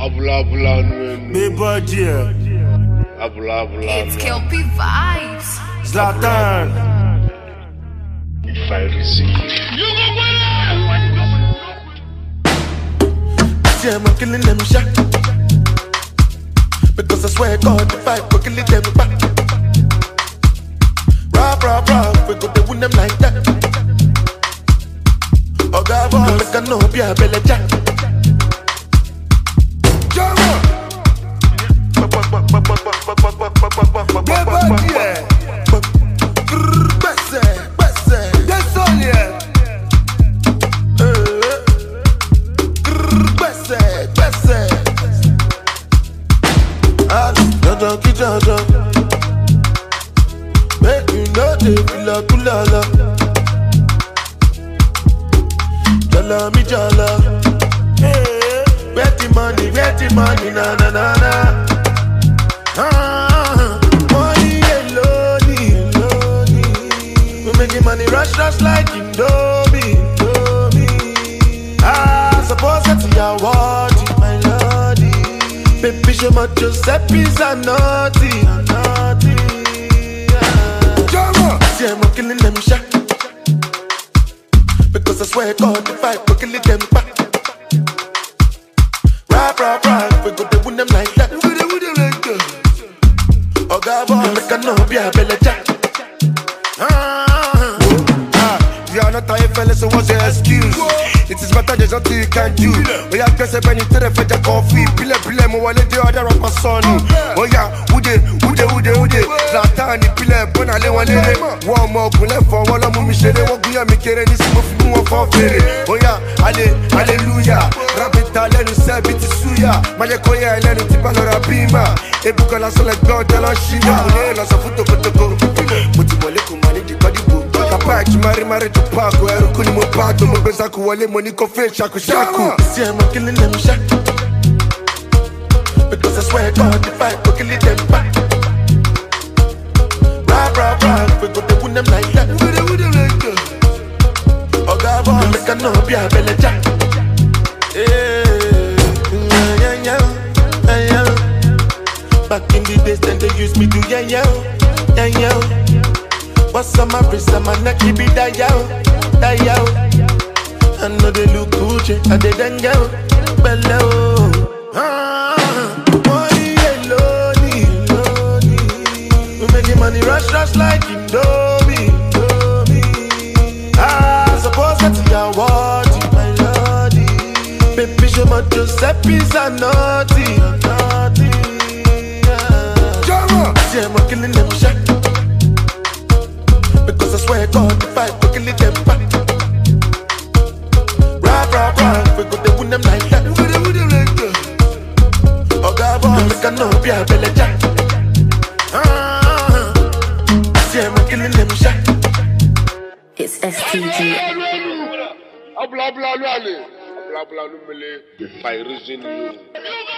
Abula abula nwen. Big budget, Abula abula It's nwen. Kel-P Vibes. Zlatan. If I receive. Yeah, I'm killing them shot. Because I swear God, if I go killing them back. Rob, rob, rob, we go to win them like that. Oh God, boy, make I know be a belly jack. Know they kulala. Jala mi jala. Hey, where the money, where the money, na na na na. Ah, money alone, alone. We making money rush, rush like Indomie. Ah, suppose that's your word, my lordy. Baby, show my Giuseppe Zanotti. Because I swear God, if fight go kill them back. Rap, rap, rap, we go to win them like that. We go win them like that. Oh God, boy, make I know be a belly jack. Ah, Ah, you are not a fella, so what's your excuse? It is better there's nothing you can do. Oh yeah, guess I penny to the fed coffee. Pile pile mo wale the other of my son. Oh yeah, ude ude ude ude. Zlatan pile bona le wọn lere. Wọ́n ọmọ ọkùnrin fọ wọ́n lọ́mú mi ṣeré. Wọ́n gúnyàn mi kéré ní sinmi fún wọn fọ́ fèrè. Oh ale hallelujah. Rabita lẹ́nu sẹ́bi ti súyà. Májẹ̀ kó ẹlẹ́nu tí bá bímà. Ebúkọ lásán lẹ gbọ́ ọ̀tẹ́ lọ ṣíyà. Mo ní lọ sọ fún tokotoko. Mo ti wọlé kò máa ní di kọ́dígbò. Kapa ẹ̀jú mari tó paako. Ẹrú kú ni mo bá tó. Mo gbé sáku wọlé mo ní kó fẹ́ ṣakuṣaku. see, I'm killing them shot. Because I swear God, if I go kill them back. Rap, rap, rap, we go to win them like that. We go to win them like that. Oh God, boy, make I know be a belly jack. Yeah, yeah, yeah, yeah, yeah, yeah. Back in the days, then they used me to yeah, yeah, yeah, yeah. What's on my wrist, on my neck, it that yeah, that yeah. I know they look Gucci, I did then go below. Ah, rush like Indomie. Ah, suppose that's your word, my lordy. Baby, show my Giuseppe Zanotti. Ah. See, I'm killing them shot. Because I swear God, if I go kill them back. Rap, rap, rap, we go to win them like that. We go win them like that. Oh God, boy, make I know be a belly jack. See, I'm killing them shot. It's STG. Abula abula lu ale. Abula abula lu mele. If I reason you.